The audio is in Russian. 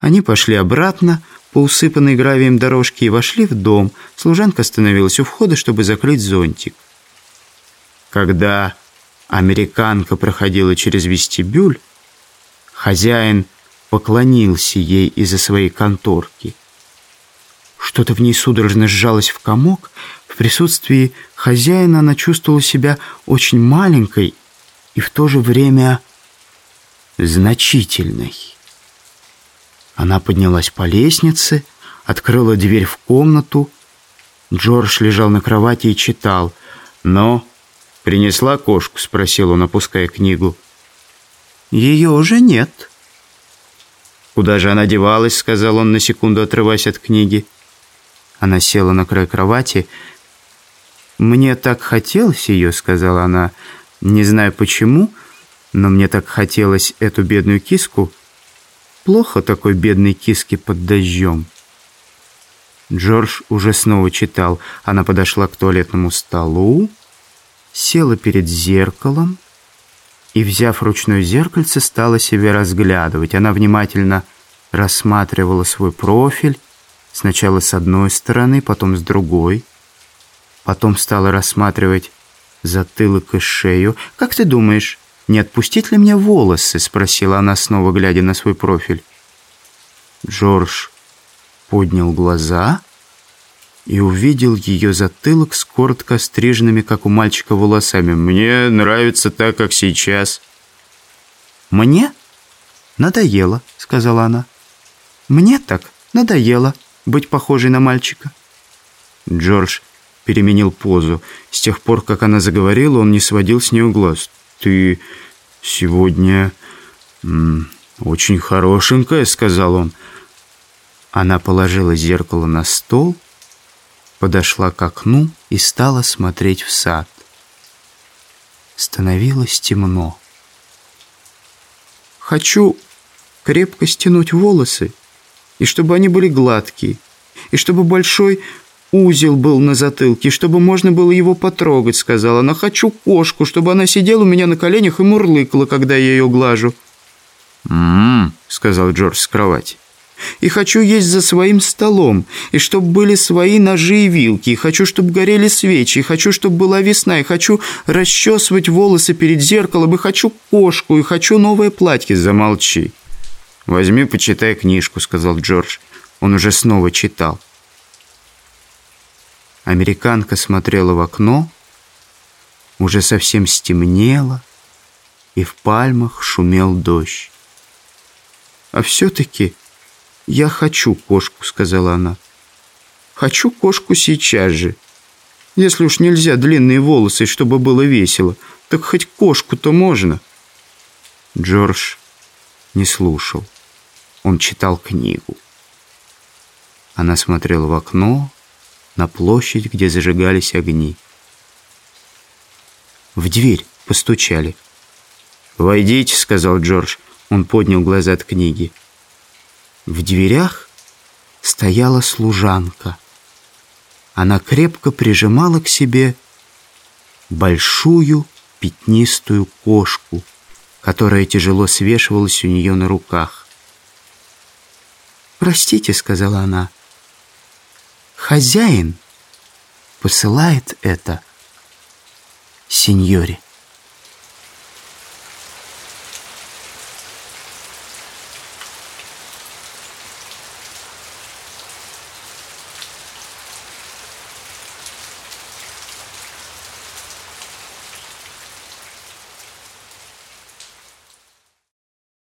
Они пошли обратно по усыпанной гравием дорожке и вошли в дом. Служанка остановилась у входа, чтобы закрыть зонтик. Когда американка проходила через вестибюль, хозяин поклонился ей из-за своей конторки. Что-то в ней судорожно сжалось в комок. В присутствии хозяина она чувствовала себя очень маленькой и в то же время значительной. Она поднялась по лестнице, открыла дверь в комнату. Джордж лежал на кровати и читал. «Но принесла кошку?» — спросил он, опуская книгу. «Ее уже нет». «Куда же она девалась?» — сказал он на секунду, отрываясь от книги. Она села на край кровати. «Мне так хотелось ее», — сказала она. «Не знаю почему, но мне так хотелось эту бедную киску» плохо такой бедной киске под дождем. Джордж уже снова читал. Она подошла к туалетному столу, села перед зеркалом и, взяв ручное зеркальце, стала себя разглядывать. Она внимательно рассматривала свой профиль, сначала с одной стороны, потом с другой. Потом стала рассматривать затылок и шею. «Как ты думаешь, «Не отпустить ли мне волосы?» — спросила она, снова глядя на свой профиль. Джордж поднял глаза и увидел ее затылок с коротко стриженными, как у мальчика, волосами. «Мне нравится так, как сейчас». «Мне надоело», — сказала она. «Мне так надоело быть похожей на мальчика». Джордж переменил позу. С тех пор, как она заговорила, он не сводил с нее глаз ты сегодня очень хорошенькая», — сказал он. Она положила зеркало на стол, подошла к окну и стала смотреть в сад. Становилось темно. «Хочу крепко стянуть волосы, и чтобы они были гладкие, и чтобы большой узел был на затылке, чтобы можно было его потрогать», — сказала она. «Хочу кошку, чтобы она сидела у меня на коленях и мурлыкала, когда я ее глажу». «М-м-м», сказал Джордж с кровати. «И хочу есть за своим столом, и чтобы были свои ножи и вилки, и хочу, чтобы горели свечи, и хочу, чтобы была весна, и хочу расчесывать волосы перед зеркалом, и хочу кошку, и хочу новое платье». «Замолчи. Возьми, почитай книжку», — сказал Джордж. Он уже снова читал. Американка смотрела в окно, уже совсем стемнело, и в пальмах шумел дождь. «А все-таки я хочу кошку», — сказала она. «Хочу кошку сейчас же. Если уж нельзя длинные волосы, чтобы было весело, так хоть кошку-то можно». Джордж не слушал. Он читал книгу. Она смотрела в окно, на площадь, где зажигались огни. В дверь постучали. «Войдите», — сказал Джордж. Он поднял глаза от книги. В дверях стояла служанка. Она крепко прижимала к себе большую пятнистую кошку, которая тяжело свешивалась у нее на руках. «Простите», — сказала она, — Хозяин посылает это сеньоре.